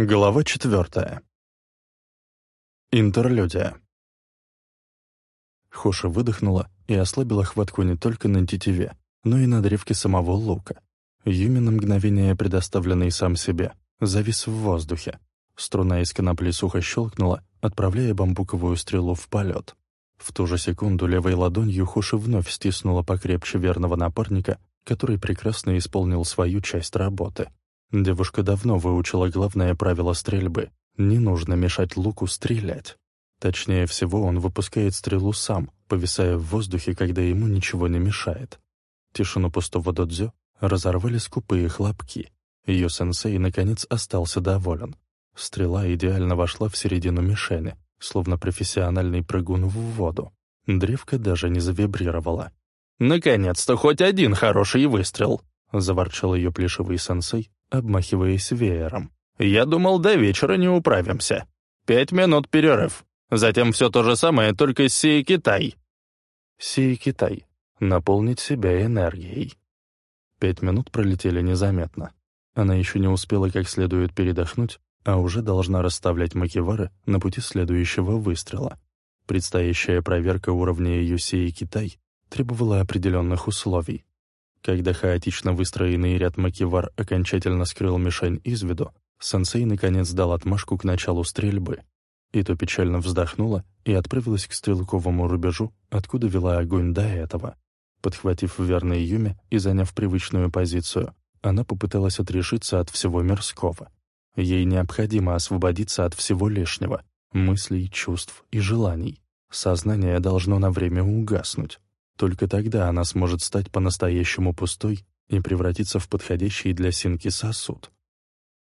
Глава четвертая. Интерлюдия. Хоша выдохнула и ослабила хватку не только на тетиве, но и на древке самого лука. Юми на мгновение, предоставленный сам себе, завис в воздухе. Струна из конопли сухо щелкнула, отправляя бамбуковую стрелу в полет. В ту же секунду левой ладонью Хоша вновь стиснула покрепче верного напарника, который прекрасно исполнил свою часть работы — Девушка давно выучила главное правило стрельбы — не нужно мешать луку стрелять. Точнее всего, он выпускает стрелу сам, повисая в воздухе, когда ему ничего не мешает. Тишину пустого додзё разорвали скупые хлопки. Ее сенсей, наконец, остался доволен. Стрела идеально вошла в середину мишени, словно профессиональный прыгун в воду. Древко даже не завибрировала. «Наконец-то хоть один хороший выстрел!» — заворчал ее плешивый сенсей, обмахиваясь веером. «Я думал, до вечера не управимся. Пять минут перерыв. Затем все то же самое, только Сей Китай». Сей Китай. Наполнить себя энергией. Пять минут пролетели незаметно. Она еще не успела как следует передохнуть, а уже должна расставлять макевары на пути следующего выстрела. Предстоящая проверка уровня Юсеи Китай требовала определенных условий. Когда хаотично выстроенный ряд макивар окончательно скрыл мишень из виду, сенсей наконец дал отмашку к началу стрельбы. И то печально вздохнула и отправилась к стрелковому рубежу, откуда вела огонь до этого. Подхватив верный Юми и заняв привычную позицию, она попыталась отрешиться от всего мирского. Ей необходимо освободиться от всего лишнего — мыслей, чувств и желаний. Сознание должно на время угаснуть. Только тогда она сможет стать по-настоящему пустой и превратиться в подходящий для синки сосуд.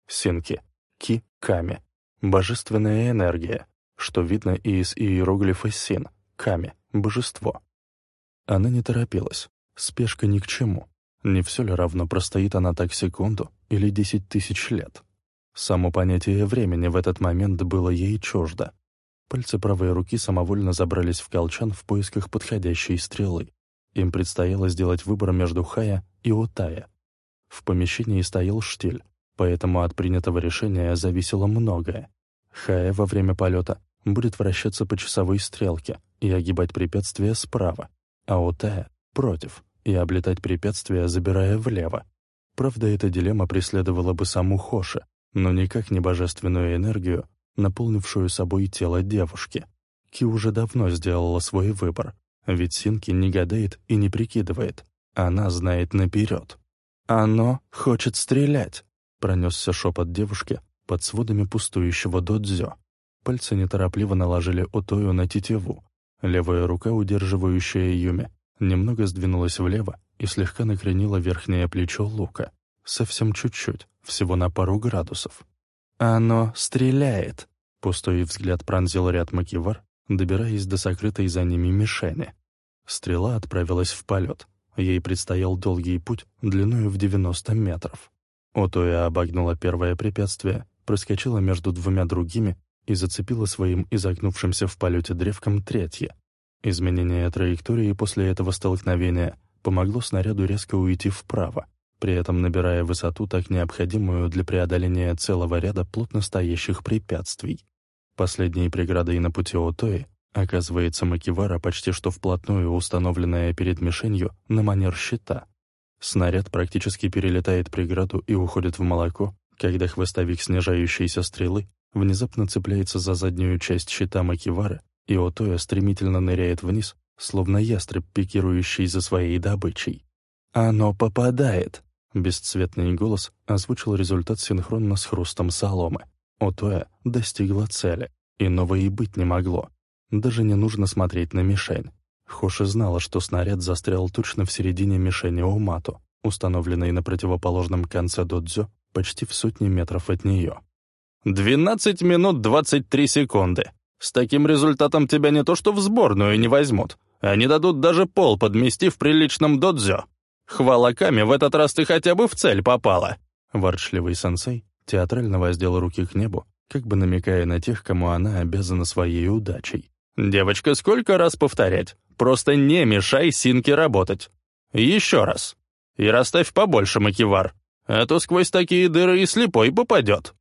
Синки. Ки — ками. Божественная энергия, что видно и из иероглифа син — ками, божество. Она не торопилась. Спешка ни к чему. Не все ли равно, простоит она так секунду или десять тысяч лет? Само понятие времени в этот момент было ей чуждо. Пальцы правой руки самовольно забрались в колчан в поисках подходящей стрелы. Им предстояло сделать выбор между Хая и Утая. В помещении стоял штиль, поэтому от принятого решения зависело многое. Хая во время полета будет вращаться по часовой стрелке и огибать препятствия справа, а Утая — против, и облетать препятствия, забирая влево. Правда, эта дилемма преследовала бы саму Хоши, но никак не божественную энергию, наполнившую собой тело девушки. Ки уже давно сделала свой выбор, ведь Синки не гадает и не прикидывает. Она знает наперед. «Оно хочет стрелять», — пронесся шепот девушки под сводами пустующего додзё. Пальцы неторопливо наложили Отою на тетиву. Левая рука, удерживающая Юми, немного сдвинулась влево и слегка накренила верхнее плечо лука. Совсем чуть-чуть, всего на пару градусов. «Оно стреляет!» Пустой взгляд пронзил ряд макивар, добираясь до сокрытой за ними мишени. Стрела отправилась в полет. Ей предстоял долгий путь, длиною в 90 метров. Отоя обогнула первое препятствие, проскочила между двумя другими и зацепила своим изогнувшимся в полете древком третье. Изменение траектории после этого столкновения помогло снаряду резко уйти вправо, при этом набирая высоту, так необходимую для преодоления целого ряда плотно стоящих препятствий. Последней преградой на пути Отои оказывается Макивара, почти что вплотную установленная перед мишенью на манер щита. Снаряд практически перелетает преграду и уходит в молоко, когда хвостовик снижающейся стрелы внезапно цепляется за заднюю часть щита Макивара, и Отоя стремительно ныряет вниз, словно ястреб, пикирующий за своей добычей. «Оно попадает!» Бесцветный голос озвучил результат синхронно с хрустом соломы. Отоя достигла цели, иного и быть не могло. Даже не нужно смотреть на мишень. Хоши знала, что снаряд застрял точно в середине мишени Умату, установленной на противоположном конце додзё, почти в сотни метров от нее. «Двенадцать минут двадцать три секунды. С таким результатом тебя не то что в сборную не возьмут. Они дадут даже пол подмести в приличном додзё. Хвала Ками, в этот раз ты хотя бы в цель попала!» Ворчливый сенсей театрально воздел руки к небу, как бы намекая на тех, кому она обязана своей удачей. «Девочка, сколько раз повторять? Просто не мешай Синке работать. Еще раз. И расставь побольше макивар, а то сквозь такие дыры и слепой попадет».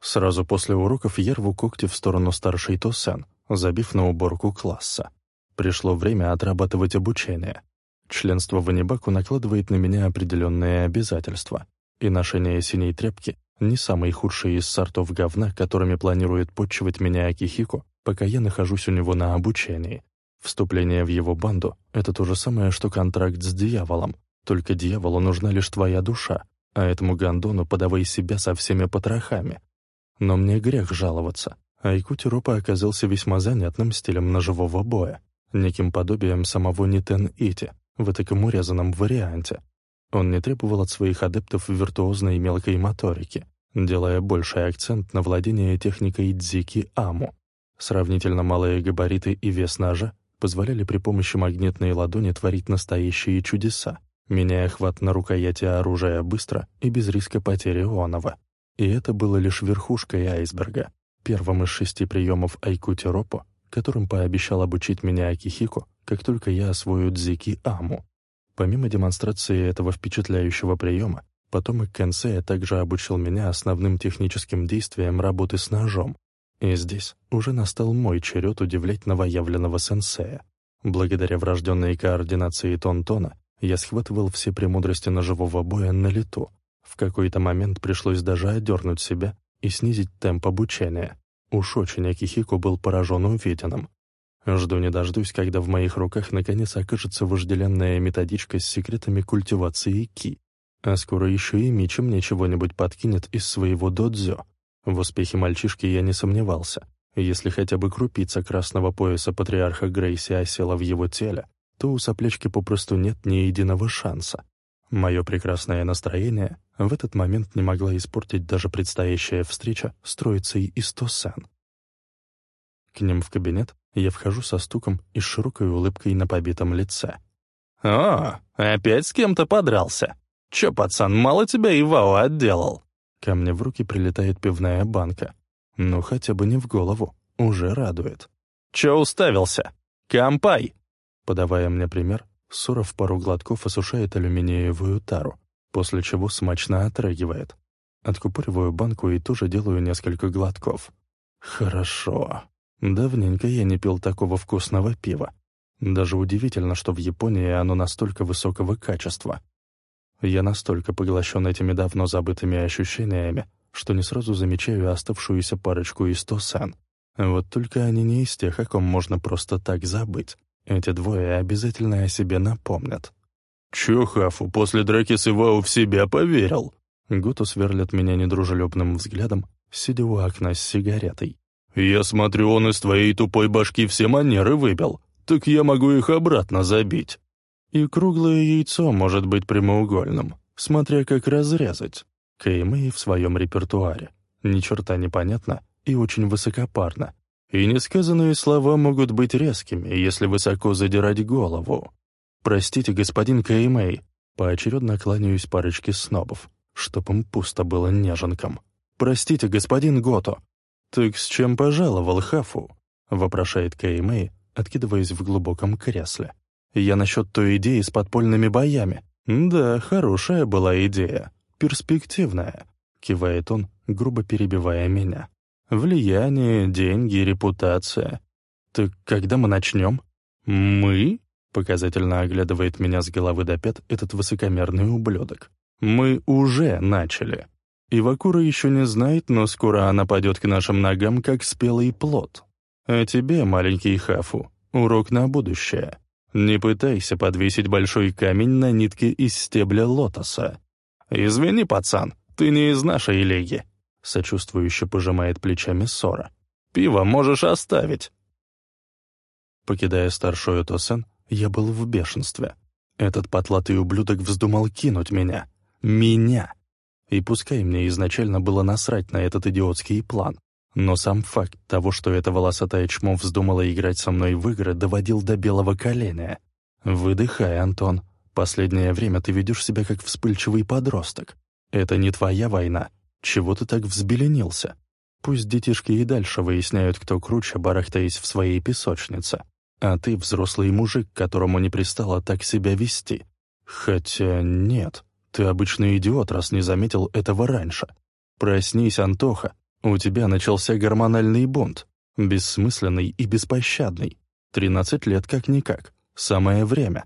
Сразу после уроков я рву когти в сторону старшей Тосен, забив на уборку класса. Пришло время отрабатывать обучение. Членство в Анибаку накладывает на меня определенные обязательства, и ношение синей тряпки — не самый худший из сортов говна, которыми планирует подчивать меня Акихико, пока я нахожусь у него на обучении. Вступление в его банду — это то же самое, что контракт с дьяволом, только дьяволу нужна лишь твоя душа, а этому гондону подавай себя со всеми потрохами. Но мне грех жаловаться. Айкути Ропа оказался весьма занятным стилем ножевого боя, неким подобием самого Нитен Ити в таком урезанном варианте. Он не требовал от своих адептов виртуозной мелкой моторики, делая больший акцент на владение техникой дзики аму. Сравнительно малые габариты и вес ножа позволяли при помощи магнитной ладони творить настоящие чудеса, меняя хват на рукояти оружия быстро и без риска потери онова. И это было лишь верхушкой айсберга, первым из шести приемов Айкути Ропо, которым пообещал обучить меня Акихико, как только я освою дзики Аму. Помимо демонстрации этого впечатляющего приема, потомок Кенсея также обучил меня основным техническим действиям работы с ножом. И здесь уже настал мой черед удивлять новоявленного сенсея. Благодаря врожденной координации Тонтона я схватывал все премудрости ножевого боя на лету. В какой-то момент пришлось даже одернуть себя и снизить темп обучения. Уж очень Акихико был поражен увиденным. Жду не дождусь, когда в моих руках наконец окажется вожделенная методичка с секретами культивации ки. А скоро еще и Мичи мне чего-нибудь подкинет из своего додзё. В успехе мальчишки я не сомневался. Если хотя бы крупица красного пояса патриарха Грейси осела в его теле, то у соплечки попросту нет ни единого шанса. Мое прекрасное настроение в этот момент не могла испортить даже предстоящая встреча с троицей из Тосан. К ним в кабинет я вхожу со стуком и широкой улыбкой на побитом лице. «О, опять с кем-то подрался? Чё, пацан, мало тебя Ивао отделал?» Ко мне в руки прилетает пивная банка. Ну, хотя бы не в голову. Уже радует. «Чё уставился? Кампай!» Подавая мне пример, Суров пару глотков осушает алюминиевую тару, после чего смачно отрагивает. Откупориваю банку и тоже делаю несколько глотков. Хорошо. Давненько я не пил такого вкусного пива. Даже удивительно, что в Японии оно настолько высокого качества. Я настолько поглощен этими давно забытыми ощущениями, что не сразу замечаю оставшуюся парочку из Тосан. Вот только они не из тех, о ком можно просто так забыть. Эти двое обязательно о себе напомнят. «Чё, Хафу, после драки с Ивау в себя поверил?» Гуту сверлит меня недружелюбным взглядом, сидя у окна с сигаретой. «Я смотрю, он из твоей тупой башки все манеры выбил. Так я могу их обратно забить». И круглое яйцо может быть прямоугольным, смотря как разрезать. Кэймэй в своем репертуаре. Ни черта непонятно и очень высокопарно, и несказанные слова могут быть резкими, если высоко задирать голову. Простите, господин Кэймэй, поочередно кланяюсь парочке снобов, чтоб им пусто было неженком. Простите, господин Гото. Так с чем пожаловал Хафу? вопрошает Кэймэй, откидываясь в глубоком кресле. Я насчет той идеи с подпольными боями. Да, хорошая была идея, перспективная, кивает он, грубо перебивая меня. Влияние, деньги, репутация. Так когда мы начнем? Мы? Показательно оглядывает меня с головы до пят этот высокомерный ублюдок. Мы уже начали. Ивакура еще не знает, но скоро она пойдет к нашим ногам, как спелый плод. А тебе, маленький Хафу, урок на будущее. Не пытайся подвесить большой камень на нитке из стебля лотоса. «Извини, пацан, ты не из нашей лиги. — сочувствующе пожимает плечами Сора. «Пиво можешь оставить». Покидая старшую Тосен, я был в бешенстве. Этот потлатый ублюдок вздумал кинуть меня. Меня! И пускай мне изначально было насрать на этот идиотский план, но сам факт того, что эта волосатая чмо вздумала играть со мной в игры, доводил до белого коленя. «Выдыхай, Антон. Последнее время ты ведешь себя как вспыльчивый подросток. Это не твоя война, чего ты так взбеленился? Пусть детишки и дальше выясняют, кто круче, барахтаясь в своей песочнице. А ты взрослый мужик, которому не пристало так себя вести. Хотя нет, ты обычный идиот, раз не заметил этого раньше. Проснись, Антоха, У тебя начался гормональный бунт, бессмысленный и беспощадный. Тринадцать лет как-никак. Самое время.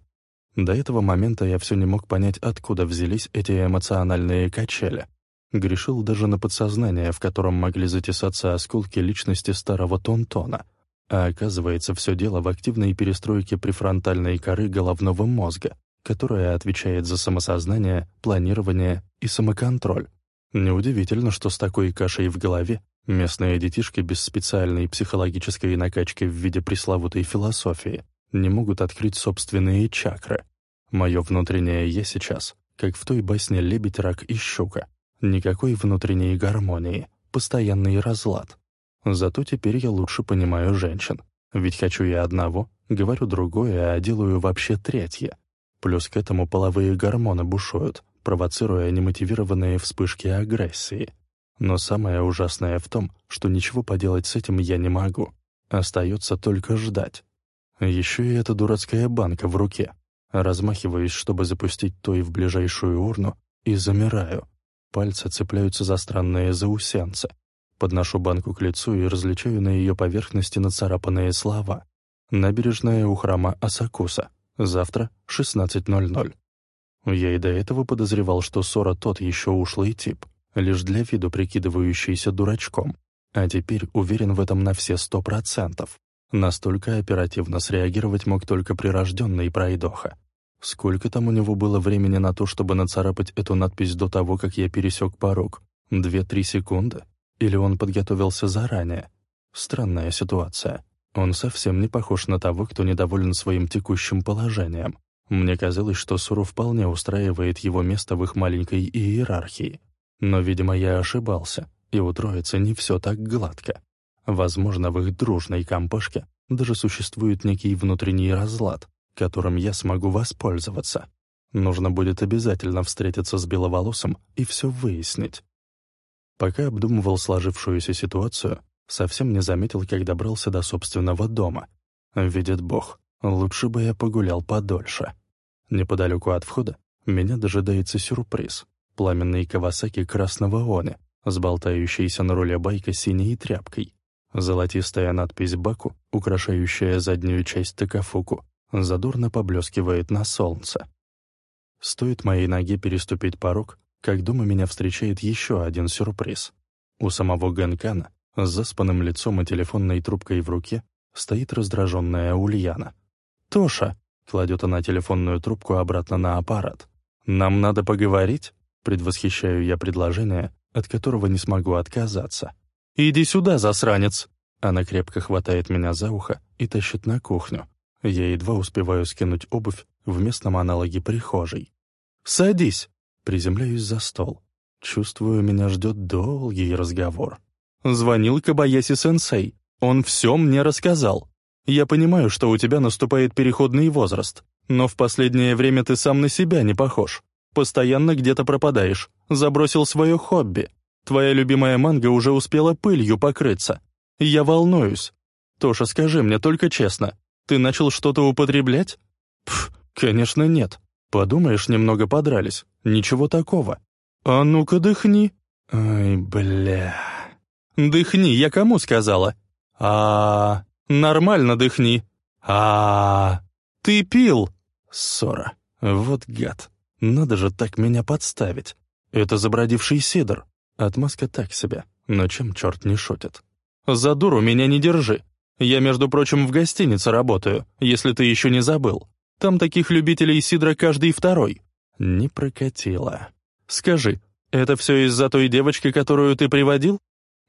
До этого момента я все не мог понять, откуда взялись эти эмоциональные качели. Грешил даже на подсознание, в котором могли затесаться осколки личности старого Тонтона. А оказывается, все дело в активной перестройке префронтальной коры головного мозга, которая отвечает за самосознание, планирование и самоконтроль. Неудивительно, что с такой кашей в голове местные детишки без специальной психологической накачки в виде пресловутой философии не могут открыть собственные чакры. Мое внутреннее «я» сейчас, как в той басне «Лебедь, рак и щука», Никакой внутренней гармонии, постоянный разлад. Зато теперь я лучше понимаю женщин. Ведь хочу я одного, говорю другое, а делаю вообще третье. Плюс к этому половые гормоны бушуют, провоцируя немотивированные вспышки агрессии. Но самое ужасное в том, что ничего поделать с этим я не могу. Остается только ждать. Еще и эта дурацкая банка в руке. Размахиваюсь, чтобы запустить той в ближайшую урну, и замираю. Пальцы цепляются за странные заусенцы. Подношу банку к лицу и различаю на ее поверхности нацарапанные слова. Набережная у храма Асакуса. Завтра 16.00. Я и до этого подозревал, что Сора тот еще ушлый тип, лишь для виду прикидывающийся дурачком. А теперь уверен в этом на все сто процентов. Настолько оперативно среагировать мог только прирожденный пройдоха. Сколько там у него было времени на то, чтобы нацарапать эту надпись до того, как я пересек порог? Две-три секунды? Или он подготовился заранее? Странная ситуация. Он совсем не похож на того, кто недоволен своим текущим положением. Мне казалось, что Суру вполне устраивает его место в их маленькой иерархии. Но, видимо, я ошибался, и у троицы не все так гладко. Возможно, в их дружной компашке даже существует некий внутренний разлад, которым я смогу воспользоваться. Нужно будет обязательно встретиться с Беловолосым и все выяснить. Пока обдумывал сложившуюся ситуацию, совсем не заметил, как добрался до собственного дома. Видит Бог, лучше бы я погулял подольше. Неподалеку от входа меня дожидается сюрприз. Пламенный Кавасаки красного они, с болтающейся на руле байка синей тряпкой. Золотистая надпись «Баку», украшающая заднюю часть Такафуку, задорно поблескивает на солнце. Стоит моей ноге переступить порог, как дома меня встречает еще один сюрприз. У самого Ганкана, с заспанным лицом и телефонной трубкой в руке, стоит раздраженная Ульяна. «Тоша!» — кладет она телефонную трубку обратно на аппарат. «Нам надо поговорить?» — предвосхищаю я предложение, от которого не смогу отказаться. «Иди сюда, засранец!» Она крепко хватает меня за ухо и тащит на кухню, я едва успеваю скинуть обувь в местном аналоге прихожей. «Садись!» Приземляюсь за стол. Чувствую, меня ждет долгий разговор. Звонил Кабаяси-сенсей. Он все мне рассказал. Я понимаю, что у тебя наступает переходный возраст, но в последнее время ты сам на себя не похож. Постоянно где-то пропадаешь, забросил свое хобби. Твоя любимая манга уже успела пылью покрыться. Я волнуюсь. Тоша, скажи мне только честно, ты начал что-то употреблять? Пф, конечно, нет. Подумаешь, немного подрались. Ничего такого. А ну-ка дыхни. Ай, бля. Дыхни, я кому сказала? А, нормально дыхни. А, ты пил. Ссора. Вот гад. Надо же так меня подставить. Это забродивший сидор. Отмазка так себе, но чем черт не шутит. За дуру меня не держи. Я, между прочим, в гостинице работаю, если ты еще не забыл. Там таких любителей сидра каждый второй». Не прокатило. «Скажи, это все из-за той девочки, которую ты приводил?»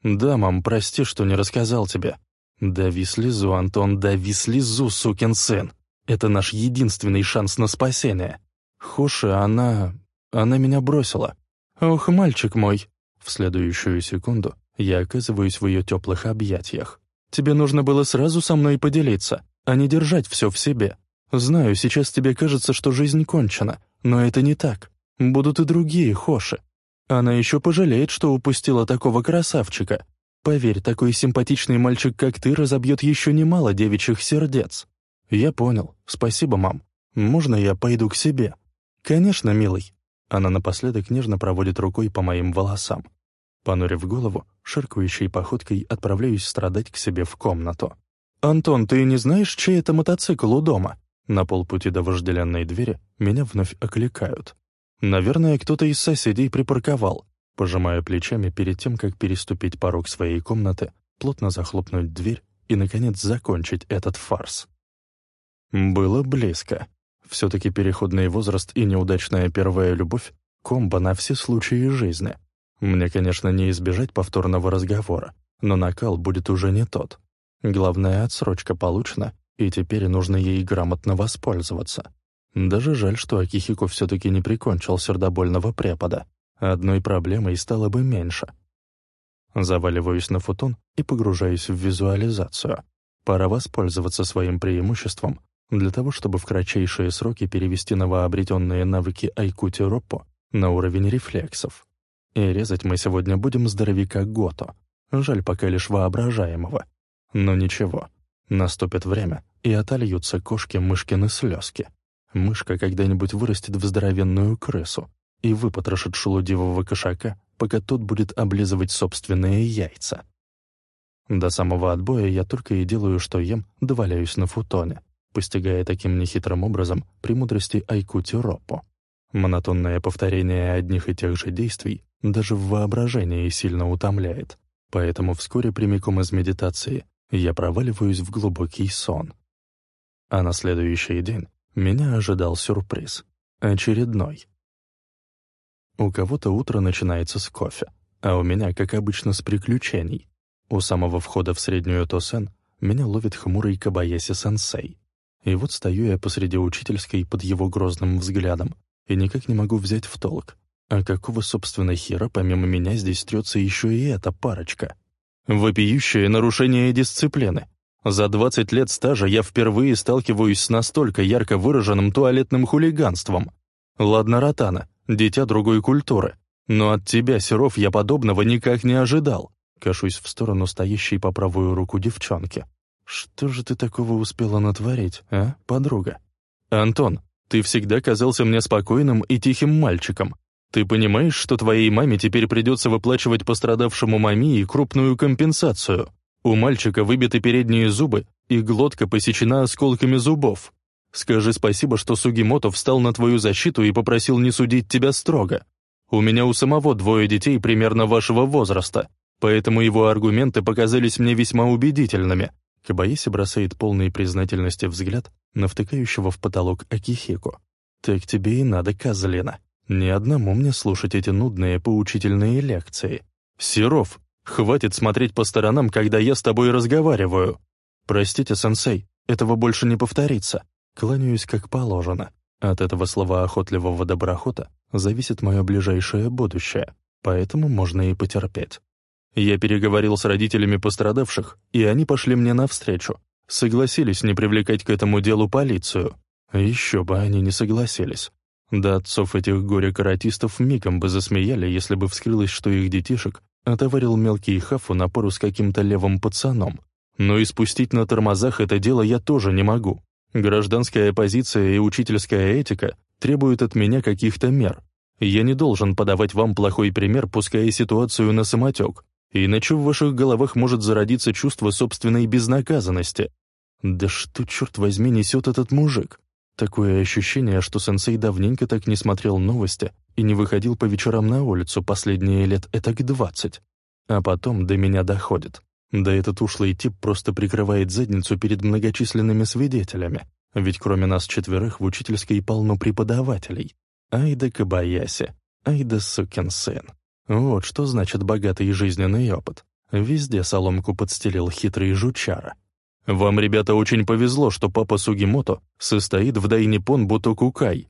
«Да, мам, прости, что не рассказал тебе». «Дави слезу, Антон, дави слезу, сукин сын. Это наш единственный шанс на спасение. Хоша, она... она меня бросила. Ох, мальчик мой». В следующую секунду я оказываюсь в ее теплых объятиях. Тебе нужно было сразу со мной поделиться, а не держать все в себе. Знаю, сейчас тебе кажется, что жизнь кончена, но это не так. Будут и другие Хоши. Она еще пожалеет, что упустила такого красавчика. Поверь, такой симпатичный мальчик, как ты, разобьет еще немало девичьих сердец. Я понял. Спасибо, мам. Можно я пойду к себе? Конечно, милый. Она напоследок нежно проводит рукой по моим волосам. Понурив голову, ширкающей походкой отправляюсь страдать к себе в комнату. «Антон, ты не знаешь, чей это мотоцикл у дома?» На полпути до вожделенной двери меня вновь окликают. «Наверное, кто-то из соседей припарковал». Пожимаю плечами перед тем, как переступить порог своей комнаты, плотно захлопнуть дверь и, наконец, закончить этот фарс. Было близко. Все-таки переходный возраст и неудачная первая любовь — комбо на все случаи жизни. Мне, конечно, не избежать повторного разговора, но накал будет уже не тот. Главная отсрочка получена, и теперь нужно ей грамотно воспользоваться. Даже жаль, что Акихико все-таки не прикончил сердобольного препода. Одной проблемой стало бы меньше. Заваливаюсь на футон и погружаюсь в визуализацию. Пора воспользоваться своим преимуществом для того, чтобы в кратчайшие сроки перевести новообретенные навыки Айкути Роппо на уровень рефлексов. И резать мы сегодня будем здоровяка Гото. Жаль пока лишь воображаемого. Но ничего, наступит время, и отольются кошки-мышкины слезки. Мышка когда-нибудь вырастет в здоровенную крысу и выпотрошит шелудивого кошака, пока тот будет облизывать собственные яйца. До самого отбоя я только и делаю, что ем, доваляюсь на футоне, постигая таким нехитрым образом премудрости Айкути Ропо. Монотонное повторение одних и тех же действий даже в воображении сильно утомляет, поэтому вскоре прямиком из медитации я проваливаюсь в глубокий сон. А на следующий день меня ожидал сюрприз. Очередной. У кого-то утро начинается с кофе, а у меня, как обычно, с приключений. У самого входа в среднюю Тосен меня ловит хмурый Кабаяси-сенсей. И вот стою я посреди учительской под его грозным взглядом и никак не могу взять в толк. А какого, собственно, хера помимо меня здесь трется еще и эта парочка? Вопиющее нарушение дисциплины. За 20 лет стажа я впервые сталкиваюсь с настолько ярко выраженным туалетным хулиганством. Ладно, Ротана, дитя другой культуры. Но от тебя, Серов, я подобного никак не ожидал. Кашусь в сторону стоящей по правую руку девчонки. Что же ты такого успела натворить, а, подруга? Антон, ты всегда казался мне спокойным и тихим мальчиком. Ты понимаешь, что твоей маме теперь придется выплачивать пострадавшему маме крупную компенсацию? У мальчика выбиты передние зубы, и глотка посечена осколками зубов. Скажи спасибо, что Сугимото встал на твою защиту и попросил не судить тебя строго. У меня у самого двое детей примерно вашего возраста, поэтому его аргументы показались мне весьма убедительными. Кабаиси бросает полный признательности взгляд на втыкающего в потолок Акихико. «Так тебе и надо, козлина. Ни одному мне слушать эти нудные поучительные лекции. Серов, хватит смотреть по сторонам, когда я с тобой разговариваю. Простите, сенсей, этого больше не повторится. Кланяюсь как положено. От этого слова охотливого доброхота зависит мое ближайшее будущее, поэтому можно и потерпеть. Я переговорил с родителями пострадавших, и они пошли мне навстречу. Согласились не привлекать к этому делу полицию. Еще бы они не согласились. Да отцов этих горе-каратистов мигом бы засмеяли, если бы вскрылось, что их детишек отоварил мелкий хафу на пару с каким-то левым пацаном. Но и спустить на тормозах это дело я тоже не могу. Гражданская позиция и учительская этика требуют от меня каких-то мер. Я не должен подавать вам плохой пример, пуская ситуацию на самотек, иначе в ваших головах может зародиться чувство собственной безнаказанности. Да что, черт возьми, несет этот мужик? Такое ощущение, что сенсей давненько так не смотрел новости и не выходил по вечерам на улицу последние лет этак двадцать. А потом до меня доходит. Да этот ушлый тип просто прикрывает задницу перед многочисленными свидетелями. Ведь кроме нас четверых в учительской полно преподавателей. Ай да Кабаяси, ай да сукин сын. Вот что значит богатый жизненный опыт. Везде соломку подстелил хитрый жучара. Вам, ребята, очень повезло, что папа Сугимото состоит в Дайнипон Бутокукай.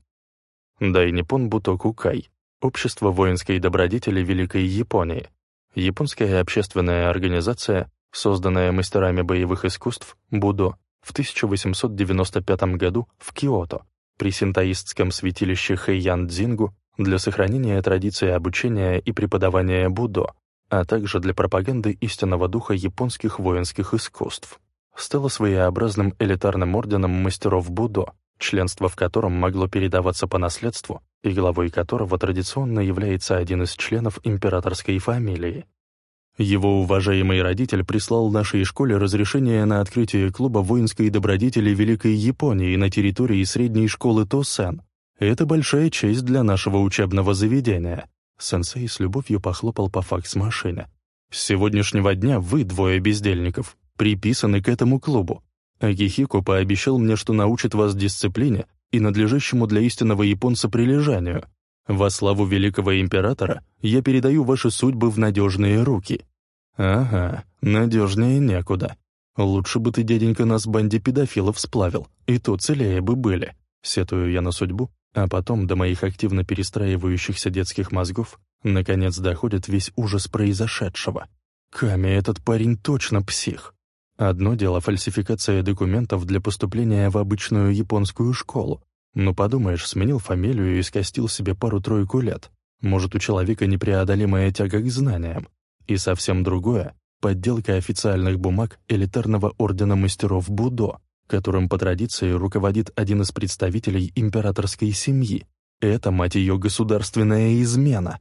Дайнипон Бутокукай — Общество воинской добродетели Великой Японии. Японская общественная организация, созданная мастерами боевых искусств Будо в 1895 году в Киото при синтоистском святилище Хэйян-Дзингу для сохранения традиции обучения и преподавания Будо, а также для пропаганды истинного духа японских воинских искусств стала своеобразным элитарным орденом мастеров Будо, членство в котором могло передаваться по наследству и главой которого традиционно является один из членов императорской фамилии. Его уважаемый родитель прислал нашей школе разрешение на открытие клуба воинской добродетели Великой Японии на территории средней школы Тосен. Это большая честь для нашего учебного заведения. Сенсей с любовью похлопал по факс-машине. С сегодняшнего дня вы, двое бездельников, приписаны к этому клубу. Акихико пообещал мне, что научит вас дисциплине и надлежащему для истинного японца прилежанию, во славу великого императора я передаю ваши судьбы в надежные руки. Ага, надежнее некуда. Лучше бы ты, дяденька, нас банде педофилов сплавил, и то целее бы были. Сетую я на судьбу, а потом до моих активно перестраивающихся детских мозгов наконец доходит весь ужас произошедшего. Ками, этот парень точно псих. Одно дело фальсификация документов для поступления в обычную японскую школу, ну, подумаешь, сменил фамилию и скостил себе пару-тройку лет. Может, у человека непреодолимая тяга к знаниям. И совсем другое — подделка официальных бумаг элитарного ордена мастеров Будо, которым по традиции руководит один из представителей императорской семьи. Это, мать ее, государственная измена.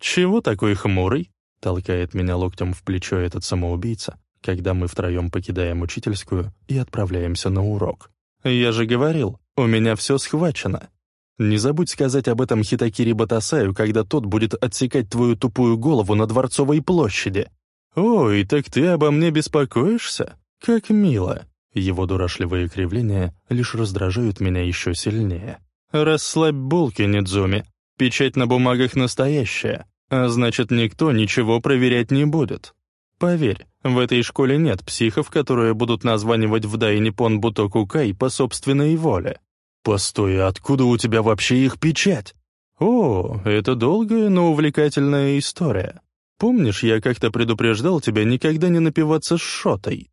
«Чего такой хмурый?» — толкает меня локтем в плечо этот самоубийца, когда мы втроем покидаем учительскую и отправляемся на урок. «Я же говорил, у меня все схвачено. Не забудь сказать об этом Хитакири Батасаю, когда тот будет отсекать твою тупую голову на Дворцовой площади. Ой, так ты обо мне беспокоишься? Как мило!» Его дурашливые кривления лишь раздражают меня еще сильнее. «Расслабь булки, Нидзуми. Печать на бумагах настоящая, а значит, никто ничего проверять не будет. Поверь, в этой школе нет психов, которые будут названивать в Дайнипон Бутоку Кай по собственной воле. Постой, откуда у тебя вообще их печать? О, это долгая, но увлекательная история. Помнишь, я как-то предупреждал тебя никогда не напиваться с шотой?